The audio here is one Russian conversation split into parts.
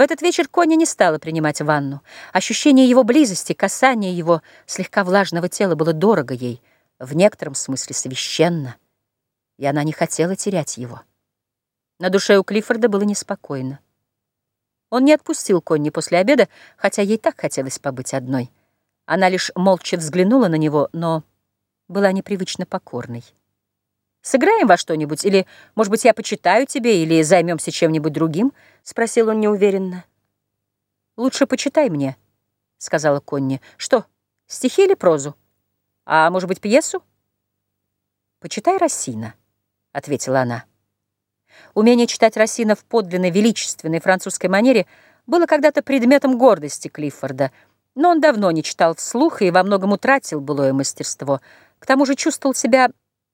В этот вечер Коня не стала принимать ванну. Ощущение его близости, касание его слегка влажного тела было дорого ей, в некотором смысле священно, и она не хотела терять его. На душе у Клиффорда было неспокойно. Он не отпустил Конни после обеда, хотя ей так хотелось побыть одной. Она лишь молча взглянула на него, но была непривычно покорной. «Сыграем во что-нибудь? Или, может быть, я почитаю тебе, или займемся чем-нибудь другим?» — спросил он неуверенно. «Лучше почитай мне», — сказала Конни. «Что, стихи или прозу? А может быть, пьесу?» «Почитай Рассина», — ответила она. Умение читать Рассина в подлинной величественной французской манере было когда-то предметом гордости Клиффорда, но он давно не читал вслух и во многом утратил былое мастерство. К тому же чувствовал себя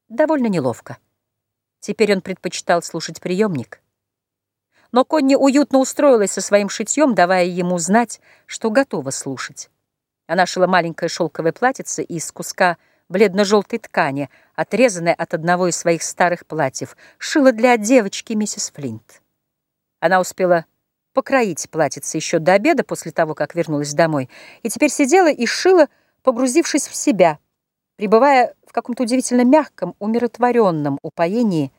довольно неловко. Теперь он предпочитал слушать приемник. Но Конни уютно устроилась со своим шитьем, давая ему знать, что готова слушать. Она шила маленькое шелковое платьице из куска бледно-желтой ткани, отрезанной от одного из своих старых платьев, шила для девочки миссис Флинт. Она успела покроить платьице еще до обеда после того, как вернулась домой, и теперь сидела и шила, погрузившись в себя, пребывая каком-то удивительно мягком, умиротворенном упоении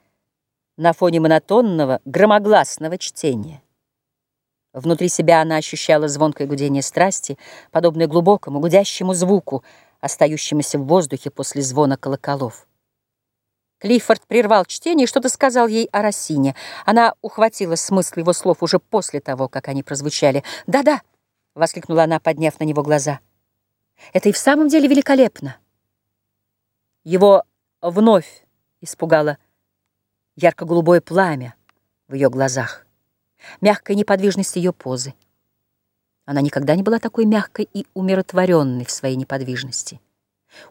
на фоне монотонного, громогласного чтения. Внутри себя она ощущала звонкое гудение страсти, подобное глубокому, гудящему звуку, остающемуся в воздухе после звона колоколов. Клиффорд прервал чтение и что-то сказал ей о Рассине. Она ухватила смысл его слов уже после того, как они прозвучали. «Да-да!» — воскликнула она, подняв на него глаза. «Это и в самом деле великолепно!» Его вновь испугало ярко-голубое пламя в ее глазах, мягкая неподвижность ее позы. Она никогда не была такой мягкой и умиротворенной в своей неподвижности.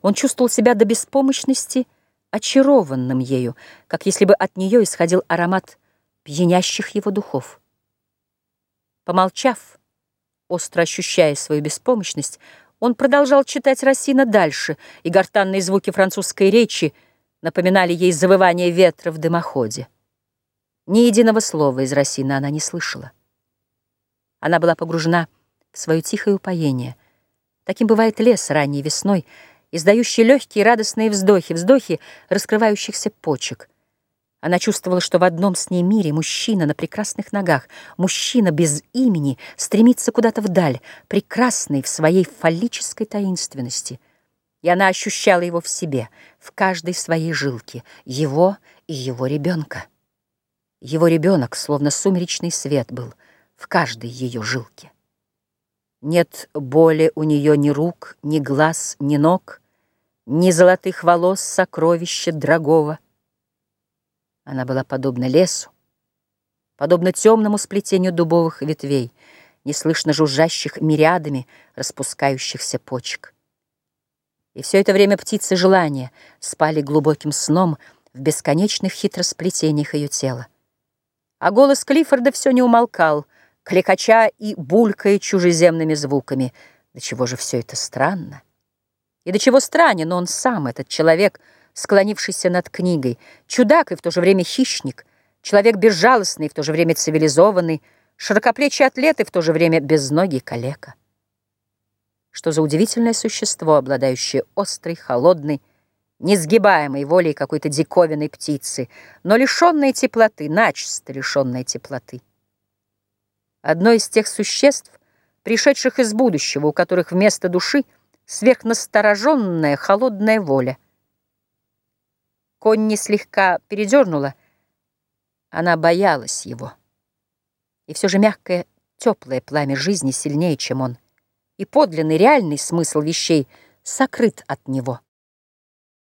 Он чувствовал себя до беспомощности очарованным ею, как если бы от нее исходил аромат пьянящих его духов. Помолчав, остро ощущая свою беспомощность, он продолжал читать Рассина дальше, и гортанные звуки французской речи напоминали ей завывание ветра в дымоходе. Ни единого слова из Рассина она не слышала. Она была погружена свое тихое упоение. Таким бывает лес ранней весной, издающий легкие радостные вздохи, вздохи раскрывающихся почек. Она чувствовала, что в одном с ней мире мужчина на прекрасных ногах, мужчина без имени, стремится куда-то вдаль, прекрасный в своей фаллической таинственности. И она ощущала его в себе, в каждой своей жилке, его и его ребенка. Его ребенок, словно сумеречный свет, был в каждой ее жилке. Нет боли у нее ни рук, ни глаз, ни ног, Ни золотых волос сокровища дорогого. Она была подобна лесу, подобно темному сплетению дубовых ветвей, неслышно жужжащих мириадами распускающихся почек. И все это время птицы желания спали глубоким сном в бесконечных хитросплетениях ее тела. А голос Клиффорда все не умолкал — кликача и булькая чужеземными звуками. До чего же все это странно? И до чего странен он сам, этот человек, склонившийся над книгой, чудак и в то же время хищник, человек безжалостный и в то же время цивилизованный, широкоплечий атлет и в то же время безногий калека. Что за удивительное существо, обладающее острой, холодной, несгибаемой волей какой-то диковинной птицы, но лишенной теплоты, начисто лишенной теплоты одно из тех существ, пришедших из будущего, у которых вместо души сверхнастороженная холодная воля. Конни слегка передернула, она боялась его. И все же мягкое, теплое пламя жизни сильнее, чем он, и подлинный реальный смысл вещей сокрыт от него.